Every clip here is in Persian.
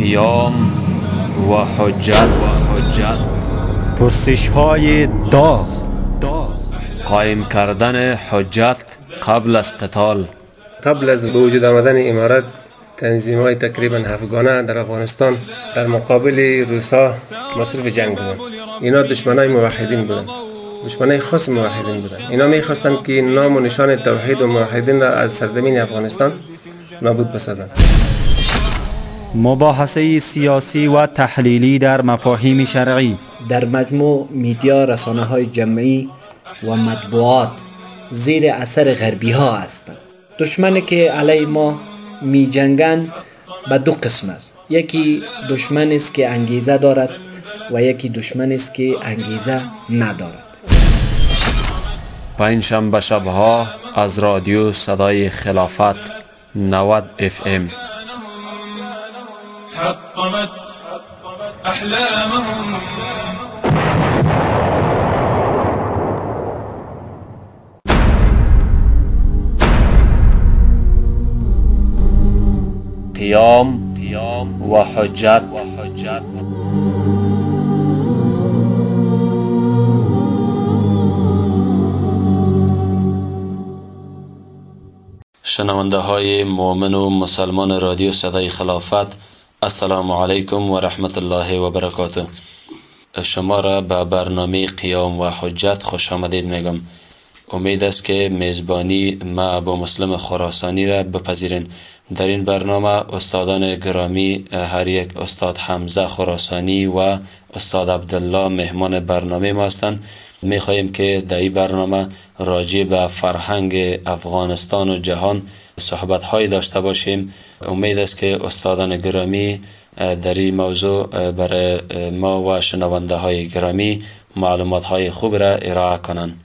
قیام و حجت. پرسش های داغ. قایم کردن حجت قبل از قتال. قبل از به وجود آمدن امارت تنظیم های تقریبا هفتگانه در افغانستان در مقابل روسا مصرف جنگ بودن. اینا دشمن های موحدین بودن. دشمن های خاص موحدین بودن. اینا می‌خواستند که نام و نشان توحید و موحدین را از سرزمین افغانستان نابود بسازند. مباحثه سیاسی و تحلیلی در مفاهیم شرعی. در مجموع میدیا رسانه های جمعی و مطبوعات زیر اثر غربی ها هستند دشمنی که علیه ما می جنگند به دو قسم است. یکی دشمن است که انگیزه دارد و یکی دشمن است که انگیزه ندارد. پنج شنبه شبها از رادیو صدای خلافت 90 اف ام. حطمت أحلامهم. قیام و حجت. شنونده های مؤمن و مسلمان رادیو صدای خلافت السلام علیکم و رحمت الله و برکاته شما را به برنامه قیام و حجت خوش آمدید میگم امید است که میزبانی ما ابو مسلم خراسانی را بپذیرین در این برنامه استادان گرامی هر یک استاد حمزه خراسانی و استاد عبدالله مهمان برنامه ما هستند می خواهیم که در این برنامه راجع به فرهنگ افغانستان و جهان صحبت های داشته باشیم. امید است که استادان گرامی در این موضوع برای ما و شنونده های گرامی معلومات های خوب را ارائه کنند.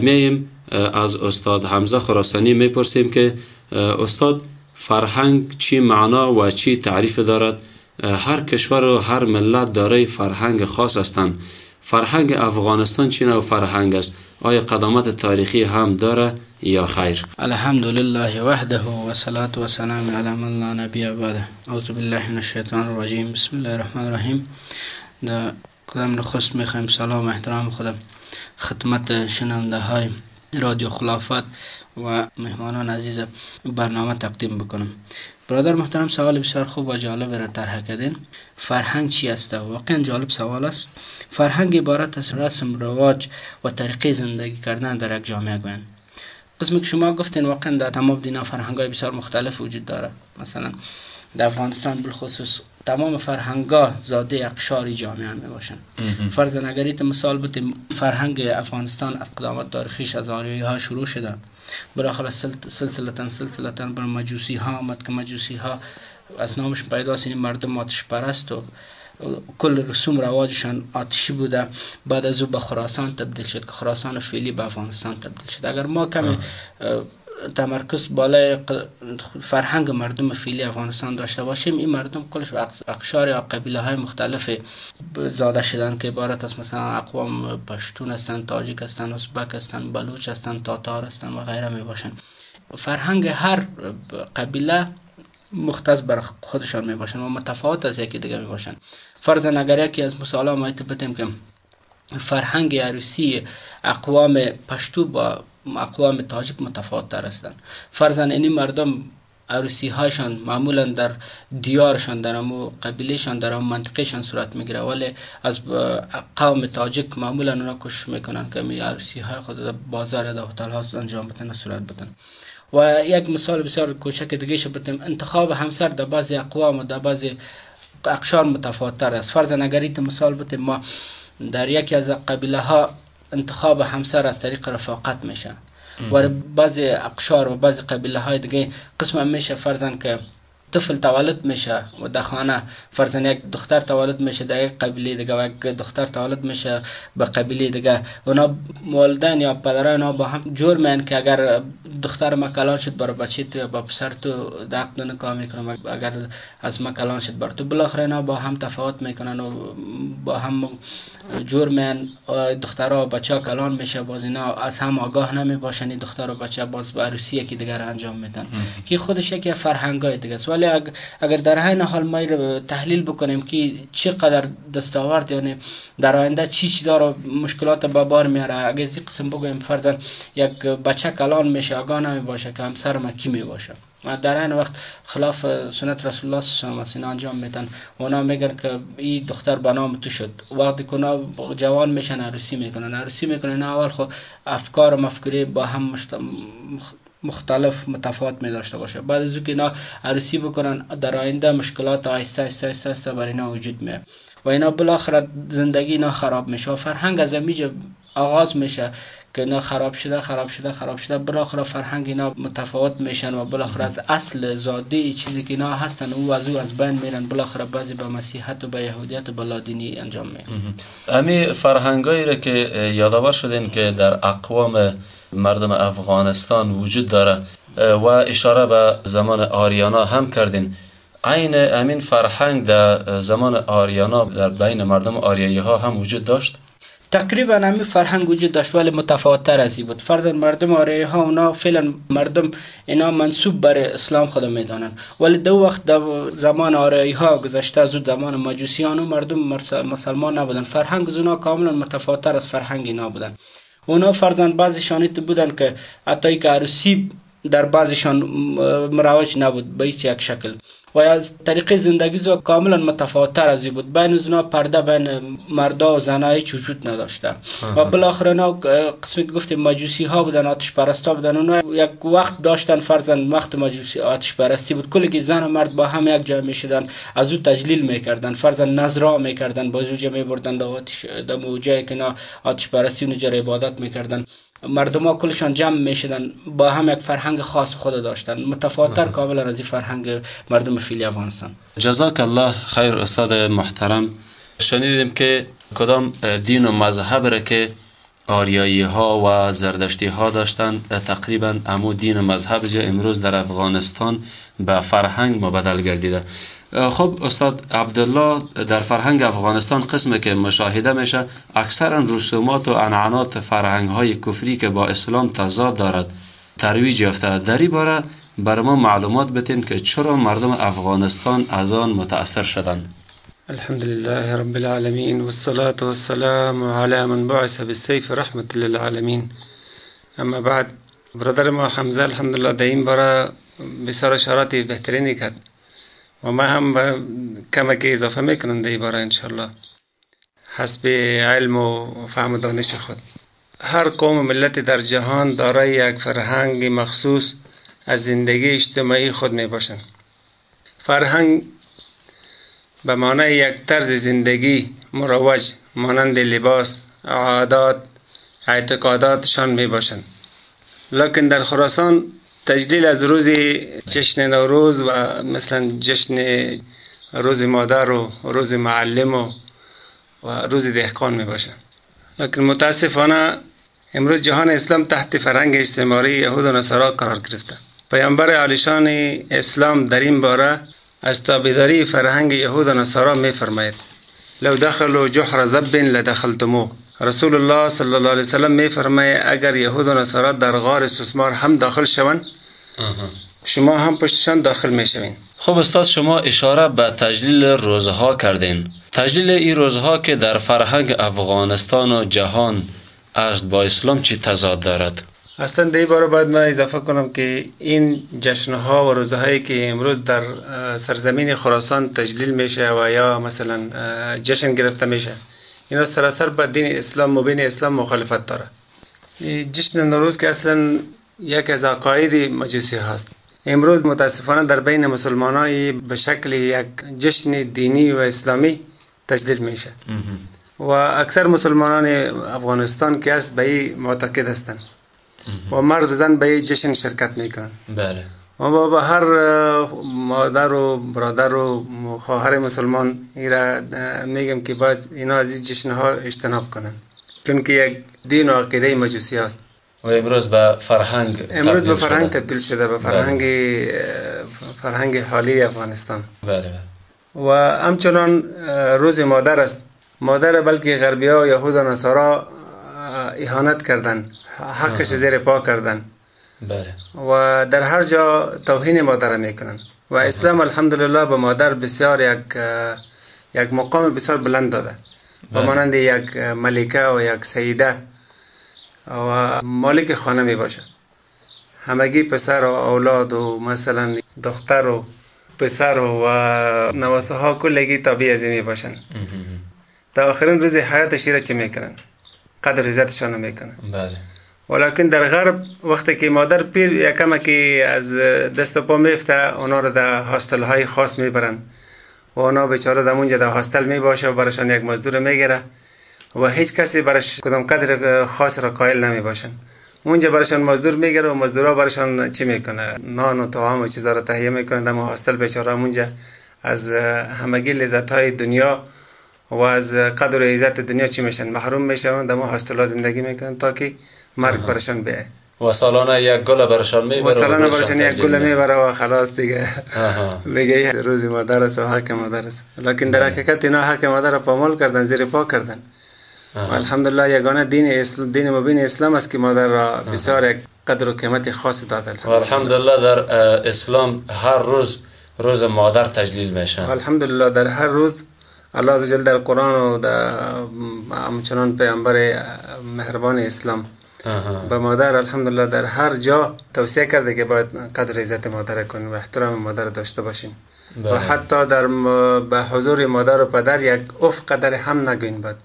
میم از استاد حمزه خراسانی می‌پرسیم که استاد فرهنگ چی معنا و چی تعریف دارد؟ هر کشور و هر ملت دارای فرهنگ خاص هستند. فرهنگ افغانستان چی نوع فرهنگ است؟ آیا قدامت تاریخی هم داره؟ یا خیر. الحمدلله وحده و صلاة و سلام علی من لا نبی بعده اعوذ بالله من الشیطان الرجیم بسم الله الرحمن الرحیم در قدم نخست می‌خوایم سلام احترام خودم خدمت شنونده های رادیو خلافت و مهمانان عزیز برنامه تقدیم بکنم برادر محترم سوال بسیار خوب و جالب را طرح کردین فرهنگ چی است واقعا جالب سوال است فرهنگ عبارت از رسم رواج و طریقه زندگی کردن در یک جامعه گویند قسمی که شما گفتین واقعا در تمام دینا فرهنگ های بسیار مختلف وجود داره مثلا در افغانستان بالخصوص تمام فرهنگا زاده اقشاری جامعه می باشن فرض نگریت مثال بودیم فرهنگ افغانستان از قدامت تاریخیش از آریایی ها شروع شده. براخر سلسلتا سلسلتا بر مجوسی ها آمد که مجوسی ها از نامش پیدا این مردم آتش پرست و کل رسوم رواجشان آتشی بوده. بعد از او به خراسان تبدیل شد که خراسان فعلی به افغانستان تبدیل شد. اگر ما کمی تمرکز بالای فرهنگ مردم فعلی افغانستان داشته باشیم این مردم کلش اقشار یا قبیله های مختلف زاده شدن که عبارت از مثلا اقوام پشتون هستند تاجیک هستند ازبک هستند بلوچ هستند تاتار هستند و غیره می باشند فرهنگ هر قبیله مختص بر خودشان می باشند و متفاوت از یکی دیگه می باشند فرض اگر یکی از مثال ما بتیم که فرهنگ عروسی اقوام پشتو با اقوام تاجیک متفاوت تر هستند فرزن این مردم عروسی هاشان معمولا در دیارشان در امو قبیلهشان در امو منطقهشان صورت می‌گیره. ولی از قوم تاجیک معمولا اونا کش می‌کنن که می عروسی های خود در بازار در هتل ها انجام بدن صورت بدن. و یک مثال بسیار کوچک دیگه شو بتیم. انتخاب همسر در بعضی اقوام و در بعضی اقشار متفاوت تر است. فرض نگریت مثال بتیم ما در یکی از قبیله ها انتخاب همسر از طریق رفاقت میشه. و بعضی اقشار و بعضی قبیله های دیگه قسم میشه فرزن که طفل تولد میشه و در خانه فرزن یک دختر تولد میشه در یک قبیله دیگه و یک دختر تولد میشه به قبیله دیگه. اونا والدین یا پدرای اونا با هم جور میان که اگر دختر ما کلان شد برای بچه تو یا با پسر تو عقد نکاح می‌کنم. اگر از ما کلان شد بر تو بالاخره اینا با هم تفاوت می‌کنن و با هم جور میان. دختر و بچه کلان میشه باز اینا از هم آگاه نمی باشن دختر و بچه باز به عروسی یکی دیگر انجام میدن. که خودش یک فرهنگ های دیگه است. ولی اگر در حین حال ما تحلیل بکنیم که چقدر دستاورد یعنی در آینده چی چی داره مشکلات به بار میاره. اگر از قسم بگویم فرضاً یک بچه کلان میشه آگاه نمی باشه که همسر ما کی می باشه در این وقت خلاف سنت رسول الله صلی الله علیه انجام میتن اونا میگن که این دختر به نام تو شد. وقتی که اونا جوان میشن عروسی می‌کنن. عروسی می‌کنن اول خو افکار و مفکوری با هم مشت... مختلف متفاوت می داشته باشه. بعد از اینکه اینا عروسی بکنن در آینده مشکلات آیسته آیسته آیسته, بر اینا وجود میه و اینا بالاخره زندگی اینا خراب میشه و فرهنگ از اینجا آغاز میشه که اینا خراب شده خراب شده خراب شده. بالاخره فرهنگ اینا متفاوت میشن و بالاخره از اصل زاده چیزی که اینا هستن او از او از بین میرن. بالاخره بعضی به مسیحیت و به یهودیت و به لادینی انجام میدن امی فرهنگایی را که یادآور شدین که در اقوام مردم افغانستان وجود داره. و اشاره به زمان آریانا هم کردین. عین امین فرهنگ در زمان آریانا در بین مردم آریایی ها هم وجود داشت؟ تقریبا همین فرهنگ وجود داشت ولی متفاوت تر از بود. فرض مردم آریایی ها اونا فعلا مردم اینا منصوب بر اسلام خود می‌دانن. ولی دو وقت در زمان آریایی ها گذشته از زمان مجوسیان و مردم مسلمان نبودن. فرهنگ از کاملا متفاوت تر از فرهنگ اینا بودن. اونا فرزند بعضیشان بودن که حتی که عروسی در بعضشان مروج نبود به یک شکل و از طریق زندگی زو کاملا متفاوت تر از بود. بین از پرده بین مردا و زنای وجود نداشته. و بالاخره اونا قسمی که گفتیم مجوسی ها بودن آتش پرستا بودن. اونا یک وقت داشتن فرزند وقت مجوسی آتش پرستی بود. کلی که زن و مرد با هم یک جای می‌شدن از او تجلیل می‌کردن. فرزند نظرا می‌کردن با میبردن در آتش در جایی که آتش پرستی اونجا عبادت می‌کردن. مردم ها کلشان جمع می‌شدن با هم یک فرهنگ خاص خود داشتن. متفاوتتر کاملا از این فرهنگ مردم فیلی افغانستان جزاک الله خیر استاد محترم. شنیدیم که کدام دین و مذهب را که آریایی ها و زردشتی ها داشتن تقریبا امو دین و مذهب جا امروز در افغانستان به فرهنگ مبدل گردیده. خب استاد عبدالله در فرهنگ افغانستان قسم که مشاهده میشه اکثرا رسومات و انعنات فرهنگ های کفری که با اسلام تضاد دارد ترویج یافته. در این باره بر ما معلومات بتین که چرا مردم افغانستان از آن متاثر شدند الحمد لله رب العالمين والصلاة والسلام على من بعث بالسيف رحمة للعالمين اما بعد برادر ما حمزه الحمدلله در این باره بسیار اشارات بهترینی کرد و ما هم کمک اضافه می‌کنم در این باره انشالله حسب علم و فهم دانش خود. هر قوم و ملت در جهان دارای یک فرهنگ مخصوص از زندگی اجتماعی خود می باشند فرهنگ به معنای یک طرز زندگی مروج مانند لباس عادات اعتقاداتشان می باشند لکن در خراسان تجلیل از روز جشن نوروز و مثلا جشن روز مادر و روز معلم و, و روز دهقان می باشند لکن متاسفانه امروز جهان اسلام تحت فرهنگ اجتماعی یهود و نصارا قرار گرفته. پیامبر عالیشان اسلام در این باره از تابعداری فرهنگ یهود و نصارا می فرماید لو دخلوا جحر زب لدخلتمو رسول الله صلی الله علیه وسلم می فرماید اگر یهود و نصارا در غار سوسمار هم داخل شوند شما هم پشتشان داخل می شوین خب استاد شما اشاره به تجلیل روزها کردین. تجلیل این روزها که در فرهنگ افغانستان و جهان است با اسلام چی تضاد دارد؟ اصلا در باره باید من اضافه کنم که این جشنها و روزهایی که امروز در سرزمین خراسان تجلیل میشه و یا مثلا جشن گرفته میشه. اینا سراسر با دین اسلام و بین اسلام مخالفت داره. جشن نوروز که اصلا یک از عقاید مجوسی هست امروز متاسفانه در بین مسلمانای به شکل یک جشن دینی و اسلامی تجلیل میشه. و اکثر مسلمانان افغانستان که است به این معتقد هستند. و مرد و زن به جشن شرکت می‌کنن. بله. و با هر مادر و برادر و خواهر مسلمان ایرا میگم که باید اینا از این جشن ها اجتناب کنن. چون که یک دین و عقیده مجوسی است. و امروز به فرهنگ امروز به فرهنگ. تبدیل شده به فرهنگ فرهنگ حالی افغانستان. بله بله. و همچنان روز مادر است. مادر بلکه غربی ها و یهود و نصارا اهانت کردن. حقش زیر پا کردن. بله. و در هر جا توهین مادر می‌کنن. و اسلام الحمدلله به مادر بسیار یک یک مقام بسیار بلند داده. و بله. مانند یک ملکه و یک سیده و مالک خانه می باشه. همگی پسر و اولاد و مثلا دختر و پسر و نواسه ها کلگی تابع از می باشن. تا آخرین روز حیات شیره چه می‌کنن قدر عزتشان می‌کنن بله. ولیکن در غرب وقتی که مادر پیر یکم که از دست پا میفته اونا رو در هاستل های خاص می‌برن. و اونا بیچاره در اونجا در هاستل می‌باشه و برشان یک مزدور می‌گیره. و هیچ کسی برش کدام قدر خاص را قائل نمی باشن اونجا برشان مزدور می‌گیره و مزدورا برشان چی می‌کنه؟ نان و طعام و چیزا را تهیه می‌کنن. در هاستل بیچاره اونجا از همگی لذت های دنیا و از قدر عزت دنیا چی میشن؟ محروم میشن. در ما هاستل ها زندگی می‌کنن تا که مرگ برشان بیه و سالانه یک گل برشان می‌بره و سالانه برشان یک گل. می‌بره و خلاص دیگه. بگه روز مادر است و حق مادر است لیکن در حقیقت اینا حق مادر را پامال کردن زیر پا کردن و. الحمدلله یگانه دین اسلام دین مبین اسلام است که مادر را بسیار قدر و قیمت خاص داده و الحمدلله الحمدلله در اسلام هر روز روز مادر تجلیل میشه الحمدلله در هر روز الله عزوجل در قرآن و در همچنان پیامبر مهربان اسلام. به مادر الحمدلله در هر جا توصیه کرده که باید قدر عزت مادر کنیم و احترام مادر داشته باشیم و بله. حتی در م- به حضور مادر و پدر یک اف قدر هم نگوین باید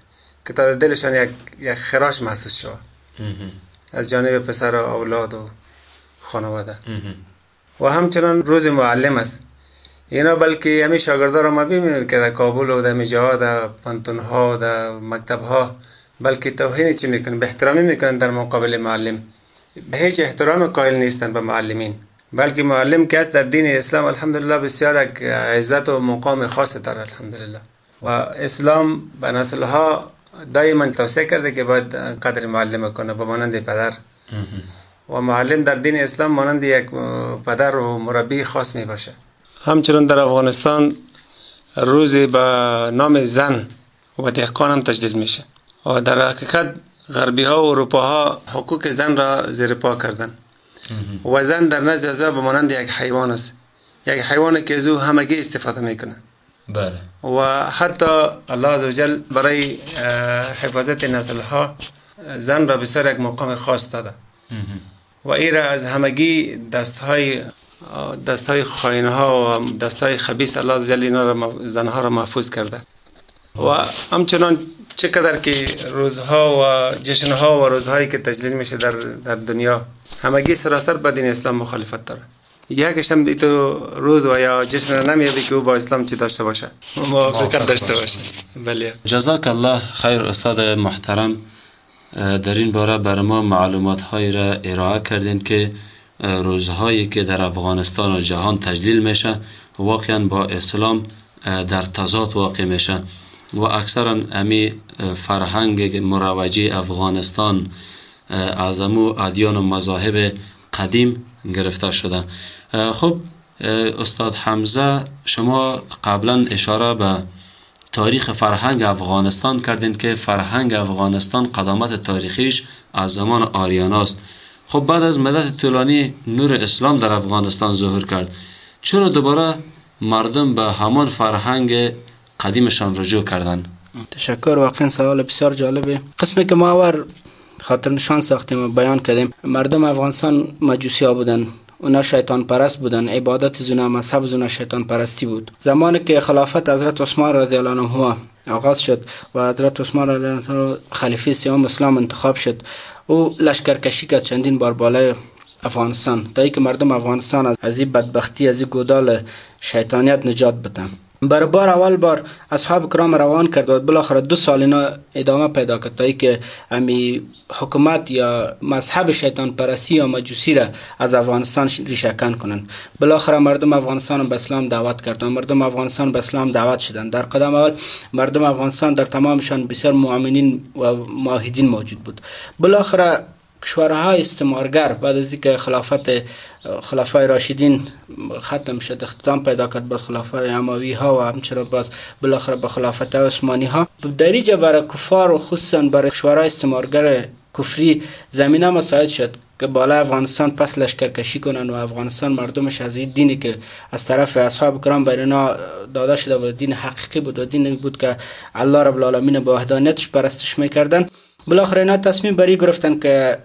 که تا دلشان یک, یک خراش محسوس شود. از جانب پسر و اولاد و خانواده. و همچنان روز معلم است اینا بلکه همه شاگردا را ما ببینید که در کابل و در جاها در پانتون ها در مکتب ها بلکه توهین چی می‌کنن؟ به احترامی می‌کنن در مقابل معلم. به هیچ احترام قائل نیستن به معلمین. بلکه معلم که در دین اسلام الحمدلله بسیار عزت و مقام خاص داره الحمدلله. و اسلام به نسل ها دائما توصیه کرده که باید قدر معلم کنه به مانند پدر. و معلم در دین اسلام مانند یک پدر و مربی خاص می باشه. همچنان در افغانستان روزی به نام زن و دهقان هم تجلیل میشه. و در حقیقت غربی ها و اروپا ها حقوق زن را زیر پا کردن. و زن در نزد از به مانند یک حیوان است. یک حیوان که از او همگی استفاده می‌کنه. بله. و حتی الله عزوجل برای حفاظت نسل ها زن را بسیار یک مقام خاص داده. و ای را از همگی دست های دست های خاین ها و دست های خبیث الله عزوجل اینا را مف- زنها را محفوظ کرده. و همچنان چقدر که روزها و جشنها و روزهایی که تجلیل میشه در, در دنیا همگی سراسر با دین اسلام مخالفت داره. یکش هم تو روز و یا جشن نمیادی که او با اسلام چی داشته باشه؟ موافقت داشته باشه بله. جزاک الله خیر استاد محترم در این باره بر ما معلومات هایی را ارائه کردین که روزهایی که در افغانستان و جهان تجلیل میشه واقعا با اسلام در تضاد واقع میشه. و اکثرا امی فرهنگ مروجی افغانستان از امو ادیان و مذاهب قدیم گرفته شده. خب استاد حمزه شما قبلا اشاره به تاریخ فرهنگ افغانستان کردین که فرهنگ افغانستان قدامت تاریخیش از زمان آریان است. خب بعد از مدت طولانی نور اسلام در افغانستان ظهور کرد. چرا دوباره مردم به همان فرهنگ قدیمشان رجوع کردن. تشکر. واقعا سوال بسیار جالبه قسمی که ما اول خاطر نشان ساختیم و بیان کردیم مردم افغانستان مجوسی ها بودن. اونا شیطان پرست بودن. عبادت زونا مذهب زونا شیطان پرستی بود. زمانی که خلافت حضرت عثمان رضی الله عنه آغاز شد و حضرت عثمان رضی الله عنه خلیفه سیام اسلام انتخاب شد او لشکرکشی کرد چندین بار بالای افغانستان. تا که مردم افغانستان از این بدبختی از این گودال شیطانیت نجات بدن. بر بار اول بار اصحاب کرام روان کرد و بالاخره دو سال اینا ادامه پیدا کرد تا که امی حکومت یا مذهب شیطان پرستی یا مجوسی را از افغانستان ریشکن کنند. بالاخره مردم افغانستان به اسلام دعوت کردند مردم افغانستان به اسلام دعوت شدند. در قدم اول مردم افغانستان در تمامشان بسیار مؤمنین و معاهدین موجود بود. بالاخره کشورهای استعمارگر بعد از اینکه خلافت خلفای راشدین ختم شد اختتام پیدا کرد با خلفای اموی ها و همچنان باز بالاخره به خلافت عثمانی ها در برای کفار و خصوصا برای کشورهای استعمارگر کفری زمینه مساعد شد که بالا افغانستان پس لشکرکشی کنن و افغانستان مردمش از این دینی که از طرف اصحاب کرام بر اینا داده شده بود دین حقیقی بود و دین بود که الله رب العالمین با وحدانیتش پرستش می‌کردن بالاخره اینا تصمیم بری گرفتن که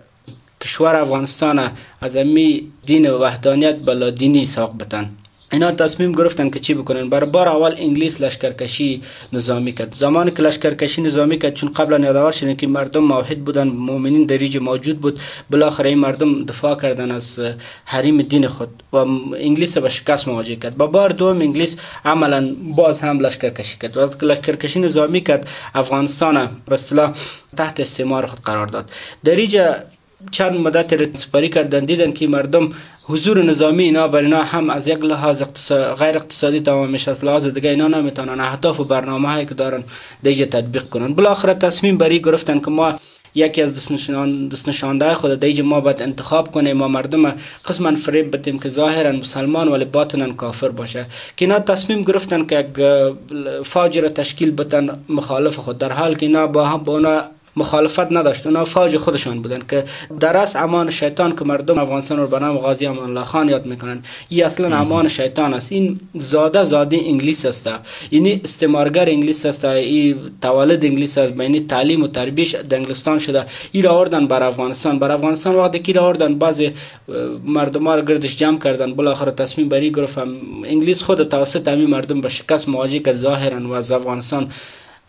کشور افغانستان از امی دین وحدانیت بلا دینی ساق بتن. اینا تصمیم گرفتن که چی بکنن؟ بر بار اول انگلیس لشکرکشی نظامی کرد. زمانی که لشکرکشی نظامی کرد چون قبلا یادآور شده که مردم موحد بودن مؤمنین در موجود بود بالاخره این مردم دفاع کردن از حریم دین خود و انگلیس به شکست مواجه کرد. با بار دوم انگلیس عملا باز هم لشکرکشی کرد. وقتی لشکرکشی نظامی کرد افغانستان به اصطلاح تحت استعمار خود قرار داد. در چند مدت سپاری کردن دیدن که مردم حضور نظامی اینا بر اینا هم از یک لحاظ غیر اقتصادی تمامش از لحاظ دیگه اینا نمی‌تونن. اهداف و برنامه هایی که دارن دیگه تطبیق کنن. بالاخره تصمیم بری گرفتن که ما یکی از دست نشانده خود دیگه ما باید انتخاب کنیم. ما مردم قسما فریب بدیم که ظاهرا مسلمان ولی باطنا کافر باشه. که اینا تصمیم گرفتن که فاجر تشکیل بتن مخالف خود. در حال که اینا با با مخالفت نداشت. اونا فاج خودشان بودن که در اصل امان شیطان که مردم افغانستان رو به نام غازی امان الله خان یاد می‌کنن این اصلا امان شیطان است. این زاده زاده انگلیس است. این استعمارگر انگلیس است. این تولد انگلیس است. بین تعلیم و تربیش در انگلستان شده. این را آوردن بر افغانستان. بر افغانستان وقتی که را آوردن بعض مردم را گردش جمع کردن. بالاخره تصمیم بری گرفتم انگلیس خود توسط همین مردم به شکست مواجه که ظاهرا و از افغانستان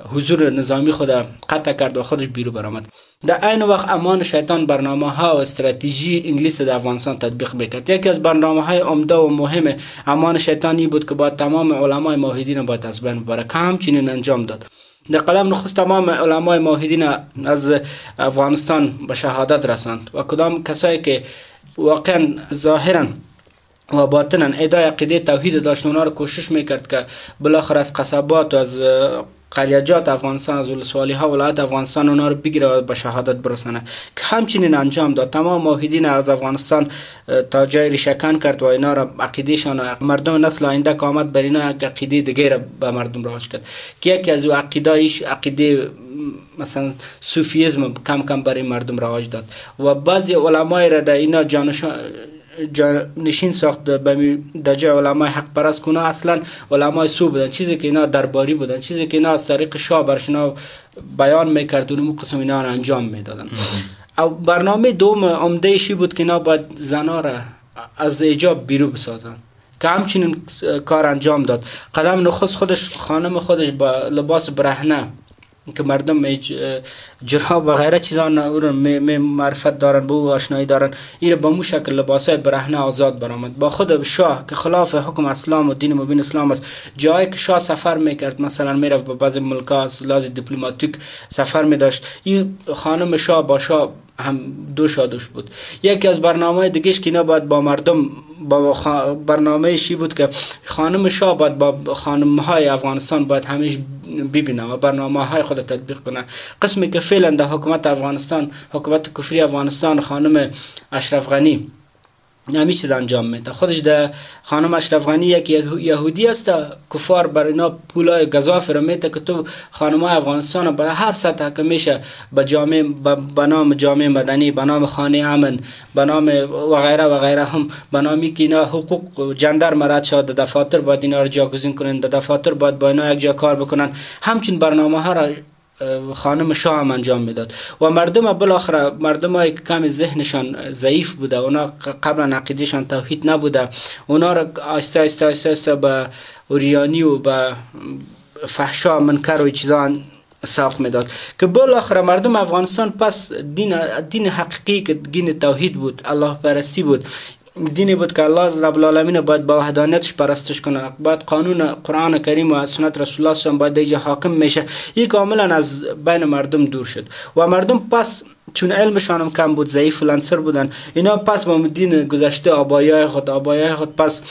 حضور نظامی خود قطع کرد و خودش بیرو برآمد. در عین وقت امان شیطان برنامه ها و استراتژی انگلیس در افغانستان تطبیق بکرد یکی از برنامه های عمده و مهم امان شیطانی بود که با تمام علمای موحدین باید از بین ببره که همچنین انجام داد. در قدم نخست تمام علمای موحدین از افغانستان به شهادت رساند و کدام کسایی که واقعا ظاهرا و باطنا ادای عقیده توحید داشت اونا رو کوشش می‌کرد که بالاخره از قصبات و از قریجات افغانستان از ولسوالی ها ولایت افغانستان اونا رو بگیره به شهادت برسانه. که همچنین انجام داد. تمام موحدین از افغانستان تا جای ریشکن کرد و اینا را عقیدهشان مردم نسل آینده که آمد بر اینا عقیده دیگه را به مردم راش کرد. که یکی از عقیده ایش عقیده مثلا صوفیزم کم کم برای مردم رواج داد. و بعضی علمای را در اینا نشین ساخت در جای علمای حق پرست کنه اصلا علمای سو بودن. چیزی که اینا درباری بودن چیزی که اینا از طریق شاه برشنا بیان می‌کرد و قسم اینا را انجام می‌دادن. او برنامه دوم عمده شی بود که اینا باید زنا را از ایجاب بیرو بسازن. که همچنین کار انجام داد. قدم نخست خودش خانم خودش با لباس برهنه که مردم جراب و غیره چیزان رو معرفت دارن به او آشنایی دارن. این به مو شکل لباس برهنه آزاد برآمد. با خود شاه که خلاف حکم اسلام و دین مبین اسلام است جایی که شاه سفر می‌کرد مثلا می‌رفت به بعض ملکا لازم دیپلماتیک سفر می داشت. این خانم شاه با شاه هم دو شادوش بود. یکی از برنامه دیگهش که اینا باید با مردم با برنامه شی بود که خانم شاه باید با خانم های افغانستان باید همیش ببینه و برنامه های خود تطبیق کنه. قسمی که فعلا در حکومت افغانستان حکومت کفری افغانستان خانم اشرف غنی همین چیز انجام میده. خودش در خانم اشرف غنی یک یهودی است کفار بر اینا پولای گزاف رو میده که تو خانم افغانستان به هر سطح که میشه به جامعه به نام جامعه مدنی به نام خانه امن به نام و غیره و غیره هم به نامی که اینا حقوق جندر مرد شد دفاتر باید اینا رو جاگزین کنن دفاتر باید با اینا یک جا کار بکنن. همچین برنامه ها را خانم شاه هم انجام می‌داد. و مردم بالاخره مردم های کم ذهنشان ضعیف بوده. اونا قبلا عقیدهشان توحید نبوده. اونا را آسته آسته آسته, آسته به اوریانی و به فحشا منکر و چیزان ساق می‌داد. که بالاخره مردم افغانستان پس دین دین حقیقی که دین توحید بود الله پرستی بود دینی بود که الله رب العالمین باید با وحدانیتش پرستش کنه. باید قانون قرآن کریم و سنت رسول الله صلی باید دیگه حاکم میشه. این کاملا از بین مردم دور شد. و مردم پس چون علمشان هم کم بود ضعیف لنسر بودن اینا پس با دین گذشته آبایای خود آبایای خود پس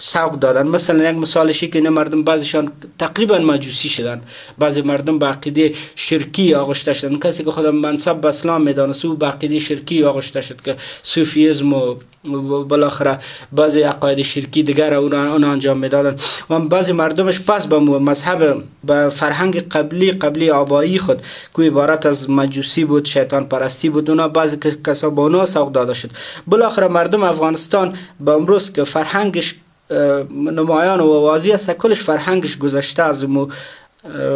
سوق دادن. مثلا یک مثالشی که مردم بعضیشان تقریبا مجوسی شدن. بعضی مردم به عقیده شرکی آغشته شدن. کسی که خودم منصب به اسلام می‌دانست او به عقیده شرکی آغشته شد که صوفیزم و بالاخره بعضی عقاید شرکی دیگر اون انجام می‌دادن. و بعضی مردمش پس به مذهب به فرهنگ قبلی قبلی آبایی خود که عبارت از مجوسی بود شیطان پرستی بود اونا بعضی کسا با اونا سوق داده شد. بالاخره مردم افغانستان به امروز که فرهنگش نمایان و واضح است کلش فرهنگش گذشته از مو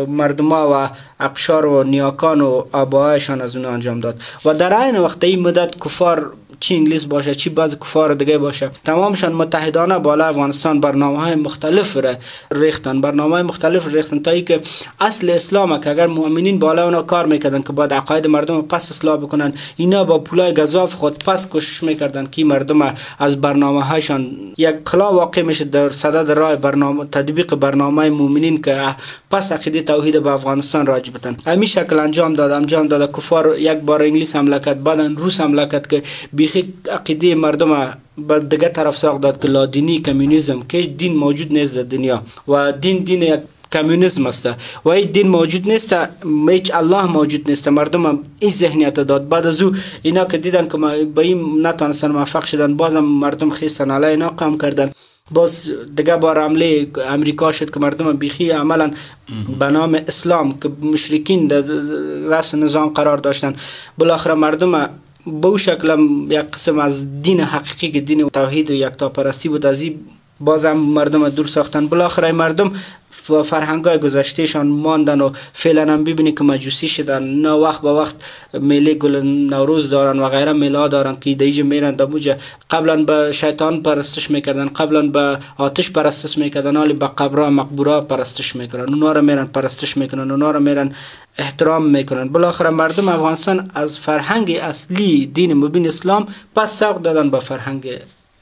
مردم و اقشار و نیاکان و آبایشان از اون انجام داد. و در این وقت این مدت کفار چی انگلیس باشه چی بعض کفار دیگه باشه. تمامشان متحدانه بالا افغانستان برنامه های مختلف را ریختن. برنامه های مختلف ریختن تا که اصل اسلام که اگر مؤمنین بالا اونا کار می‌کردن که بعد عقاید مردم پس اصلاح بکنن اینا با پولای گذاف خود پس کوشش می‌کردن که مردم از برنامه هایشان یک خلا واقع میشه در صدد راه برنامه تطبیق برنامه مؤمنین که پس عقیده توحید به افغانستان راجع بتن. همین شکل انجام داد انجام داد کفار یک بار انگلیس حمله کرد بعد روس حمله کرد که بیخی عقیده مردم به دیگه طرف ساق داد که لادینی کمونیسم که دین موجود نیست در دنیا. و دین دین یک کمونیسم است. و این دین موجود نیست هیچ الله موجود نیست. مردم هم این ذهنیت داد. بعد از او اینا که دیدن که به این نتانستن موفق شدن بازم مردم خیستن علی اینا قام کردن. باز دیگه بار حمله امریکا شد که مردم بیخی عملا به نام اسلام که مشرکین در رأس نظام قرار داشتن. بالاخره مردم به او شکل یک قسم از دین حقیقی که دین توحید و یکتاپرستی بود از این بازم مردم دور ساختن. بالاخره مردم فرهنگ های گذشتهشان ماندن و فعلا هم ببینی که مجوسی شدن. نه وقت به وقت میله گل نوروز دارن و غیره میلا دارن که دیجه میرن دموجه. قبلا به شیطان پرستش می‌کردن قبلا به آتش پرستش می‌کردن. حالی به قبرها مقبورا پرستش می‌کنن. اونا رو میرن پرستش می‌کنن اونا رو میرن احترام می‌کنن. بالاخره مردم افغانستان از فرهنگ اصلی دین مبین اسلام پس سوق دادن به فرهنگ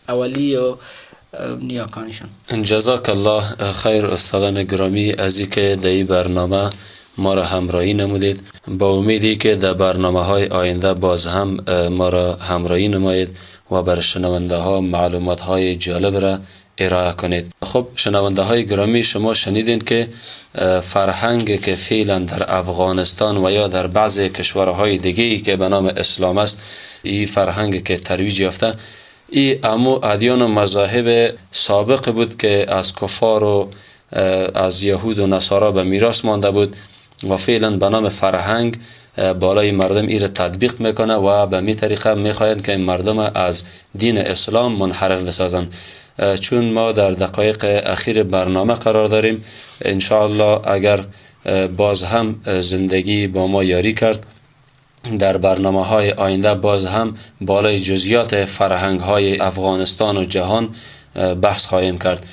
اولی و نیاکانشان. جزاک الله خیر استادان گرامی از که در این برنامه ما را همراهی نمودید. با امیدی که در برنامه های آینده باز هم ما را همراهی نمایید و بر شنونده ها معلومات های جالب را ارائه کنید. خب شنونده های گرامی شما شنیدین که فرهنگ که فعلا در افغانستان و یا در بعض کشورهای دیگه که به نام اسلام است این فرهنگ که ترویج یافته ای امو ادیان و مذاهب سابق بود که از کفار و از یهود و نصارا به میراث مانده بود و فعلا به نام فرهنگ بالای مردم ای را تطبیق می‌کنه و به می طریقه می‌خواهند که این مردم از دین اسلام منحرف بسازن چون ما در دقایق اخیر برنامه قرار داریم انشاءالله اگر باز هم زندگی با ما یاری کرد در برنامه های آینده باز هم بالای جزیات فرهنگ های افغانستان و جهان بحث خواهیم کرد.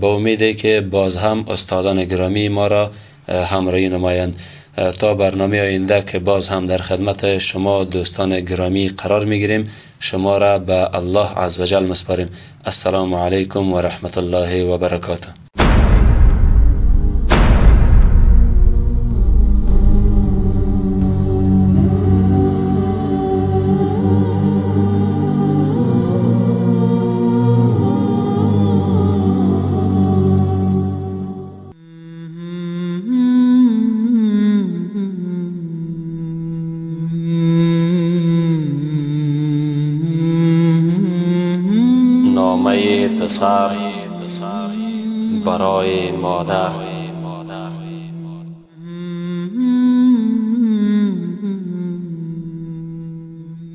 با امیده که باز هم استادان گرامی ما را همراهی نمایند. تا برنامه آینده که باز هم در خدمت شما دوستان گرامی قرار می‌گیریم شما را به الله عزوجل مسپاریم. السلام علیکم و رحمت الله و برکاته. پسر برای مادر.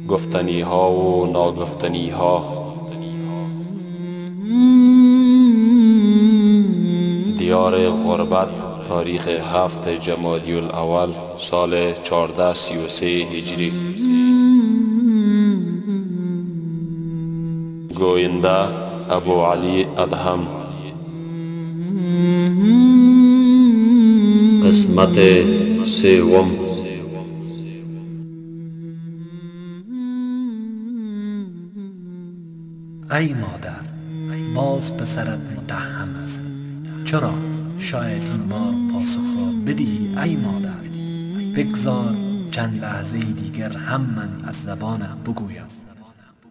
گفتنی ها و ناگفتنی ها دیار غربت تاریخ هفت جمادی الاول سال 1433 هجری. گوینده ابو علی ادهم قسمت سوم. ای مادر باز پسرت متهم است. چرا شاید این بار پاسخ را بدهی ای مادر؟ بگذار چند لحظه دیگر هم من از زبانت بگویم.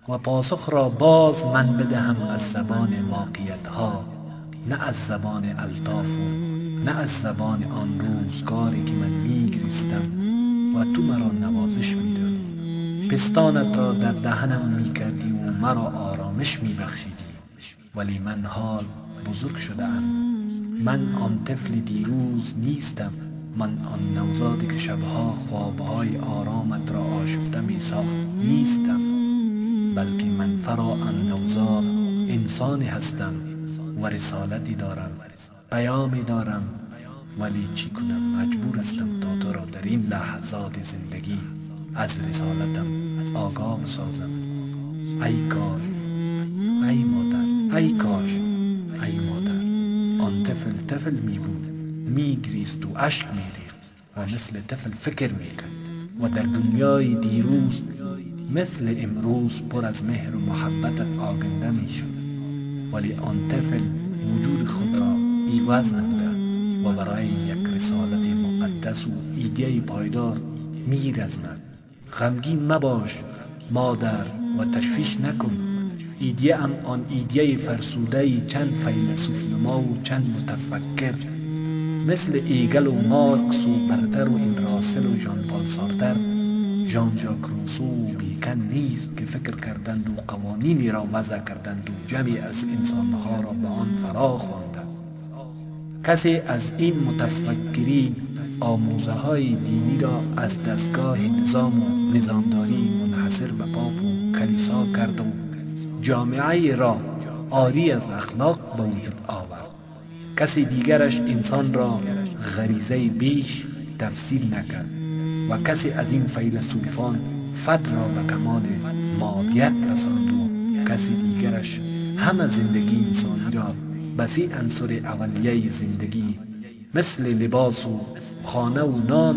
و پاسخ را باز من بدهم از زبان واقعیت ها نه از زبان الطاف و نه از زبان آن روزگاری که من میگریستم و تو مرا نوازش می‌دادی. پستانت را در دهنم می‌کردی و مرا آرامش میبخشیدی. ولی من حال بزرگ شدم من آن طفل دیروز نیستم. من آن نوزادی که شبها خوابهای آرامت را آشفته می ساخت نیستم. بلکه من فرا آن نوزاد انسانی هستم و رسالتی دارم پیامی دارم ولی چی کنم؟ مجبور هستم تا تو را در این لحظات زندگی از رسالتم آگاه سازم. ای کاش ای مادر ای کاش ای مادر آن طفل طفل می بود می گریست و اشک می ریخت و مثل طفل فکر می کرد و در دنیای دیروز مثل امروز پر از مهر و محبت آگنده می شد ولی آن طفل وجود خود را ایواز نموده و برای یک رسالت مقدس و ایده پایدار می رزمد غمگین مباش مادر و تشویش نکن. ایدیه ام آن ایدیه فرسوده چند فیلسوف نما و چند متفکر. مثل هگل و مارکس و برتراند راسل و جان پال سارتر. ژان ژاک روسو بیکن نیست که فکر کردند و قوانینی را وضع کردند و جمعی از انسانها را به آن فرا خواندند. کسی از این متفکرین آموزه های دینی را از دستگاه نظام و نظامداری منحصر به پاپ و کلیسا کرد و جامعه را آری از اخلاق به وجود آورد. کسی دیگرش انسان را غریزه بیش تفسیر نکرد. و کسی از این فیلسوفان فد را به کمال مابیت رساند و کسی دیگرش همه زندگی انسانی را بسی انصر اولیه زندگی مثل لباس و خانه و نان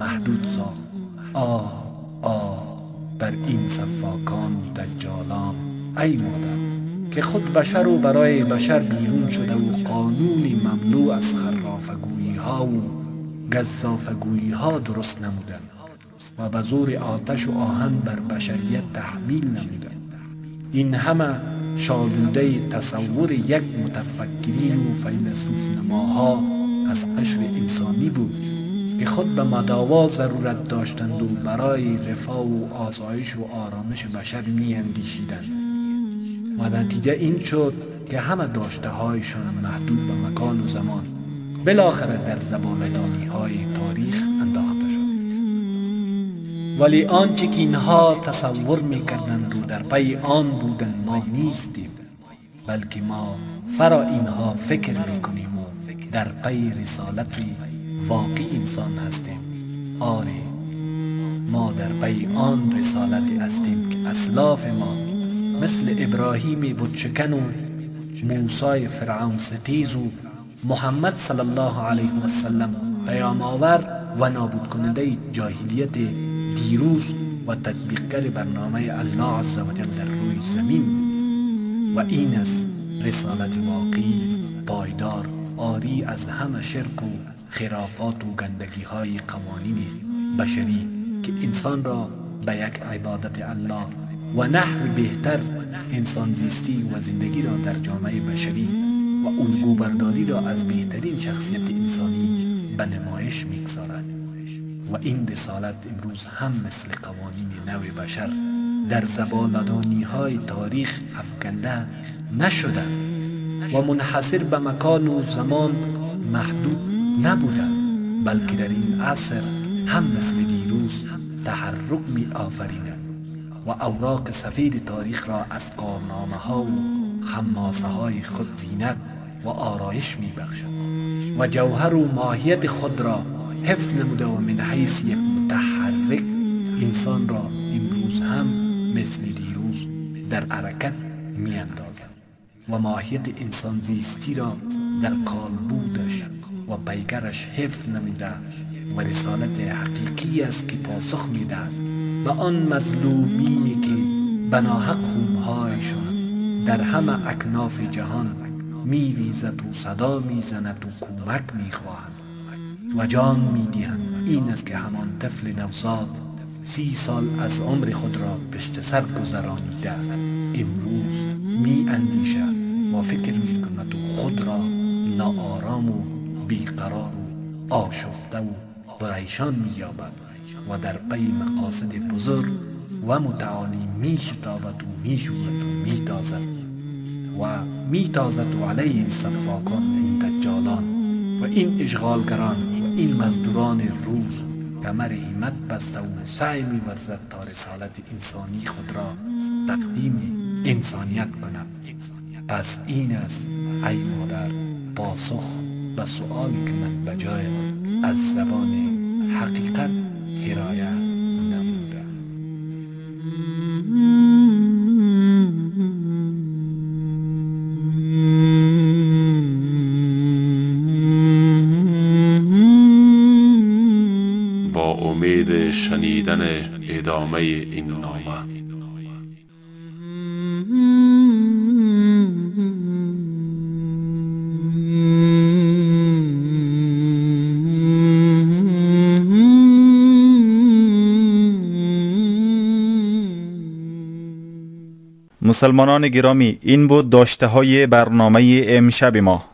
محدود ساخت. آه آه بر این صفاکان دجالان ای مادر که خود بشر و برای بشر بیرون شده و قانونی مملو از خرافگویی ها و گذافگویی ها درست نمودند و به زور آتش و آهن بر بشریت تحمیل نمودند. این همه شالوده تصور یک متفکرین و فیلسوف نماها از قشر انسانی بود که خود به مداوا ضرورت داشتند و برای رفاه و آسایش و آرامش بشر می اندیشیدند و نتیجه این شد که همه داشته هایشان محدود به مکان و زمان بالاخره در زبالدانی های تاریخ انداخته شد. ولی آنچه که اینها تصور می‌کردند و در پی آن بودن ما نیستیم بلکه ما فرا اینها فکر می‌کنیم و در پی رسالت واقعی انسان هستیم. آری ما در پی آن رسالت هستیم که اسلاف ما مثل ابراهیم بت‌شکن و موسی فرعون ستیز و محمد صلی الله علیه و سلم پیام آور و نابود کننده جاهلیت دیروز و تطبیقگر برنامه الله عز و جل در روی زمین. و این است رسالت واقعی پایدار آری از همه شرک و خرافات و گندگی های قوانین بشری که انسان را به یک عبادت الله و نحو بهتر انسان زیستی و زندگی را در جامعه بشری و الگو برداری را از بهترین شخصیت انسانی به نمایش می‌گذارد. و این رسالت امروز هم مثل قوانین نو بشر در زبالدانی های تاریخ افکنده نشده و منحصر به مکان و زمان محدود نبوده بلکه در این عصر هم مثل دیروز تحرک می آفریند و اوراق سفید تاریخ را از کارنامه ها و حماسه های خود زینت و آرایش می بخشد و جوهر و ماهیت خود را حفظ نموده و من حیث یک متحرک انسان را امروز هم مثل دیروز در حرکت می اندازد و ماهیت انسان زیستی را در کالبودش و پیکرش حفظ نموده و رسالت حقیقی است که پاسخ می‌دهد. و آن مظلومینی که بناحق خونهایشان در همه اکناف جهان می ریزد و صدا می زند و کمک می خواهد و جان می دهند این است که همان طفل نوزاد سی سال از عمر خود را پشت سر گذرانیده. امروز می اندیشه و فکر می کند و خود را ناآرام و بیقرار و آشفته و پریشان می یابد و در پی مقاصد بزرگ و متعالی می شتابد و می و می تازد و می تازد و علیه این صفاکان این دجالان و این اشغالگران و این مزدوران روز. کمر همت بسته و سعی می ورزد تا رسالت انسانی خود را تقدیم انسانیت کند. پس این است ای مادر پاسخ به سؤالی که من بجای از زبان حقیقت هرایه شنیدن ادامه این نامه. مسلمانان گرامی این بود داشته های برنامه امشب ما.